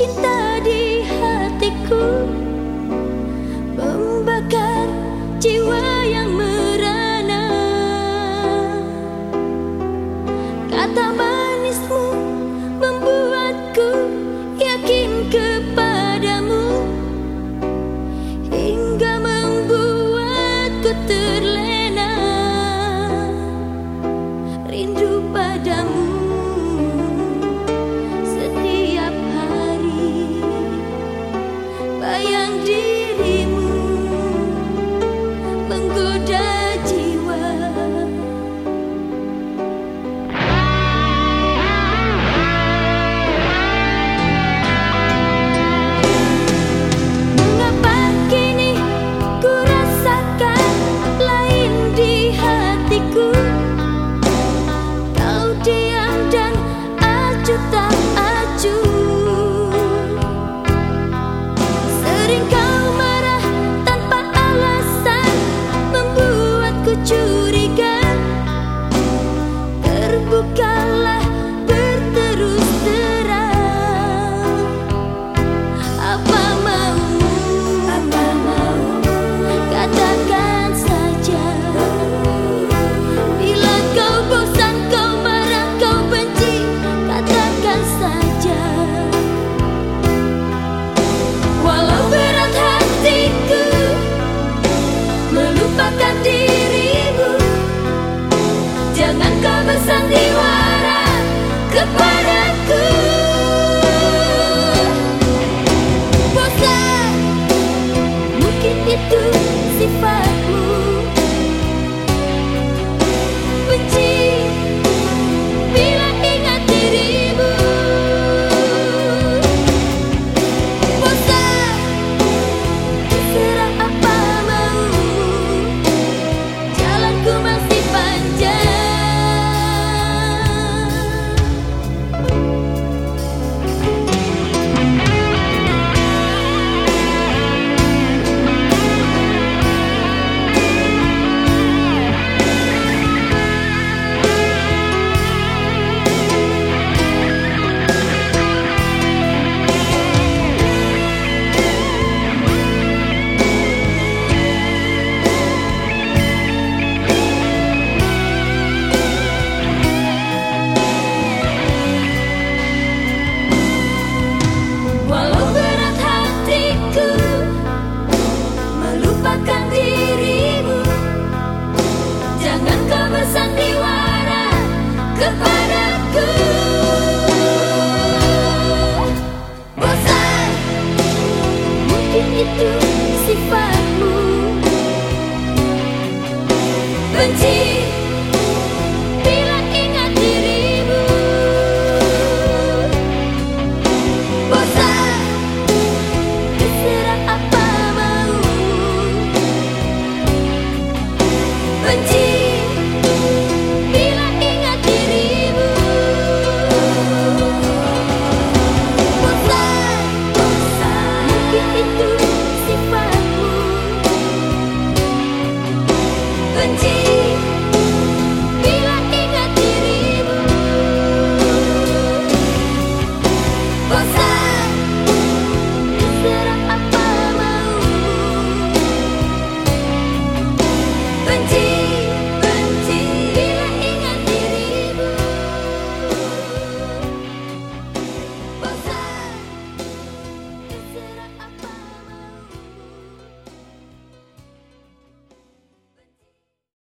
cinta di hatiku Membakar jiwa itu sifatmu seventeen.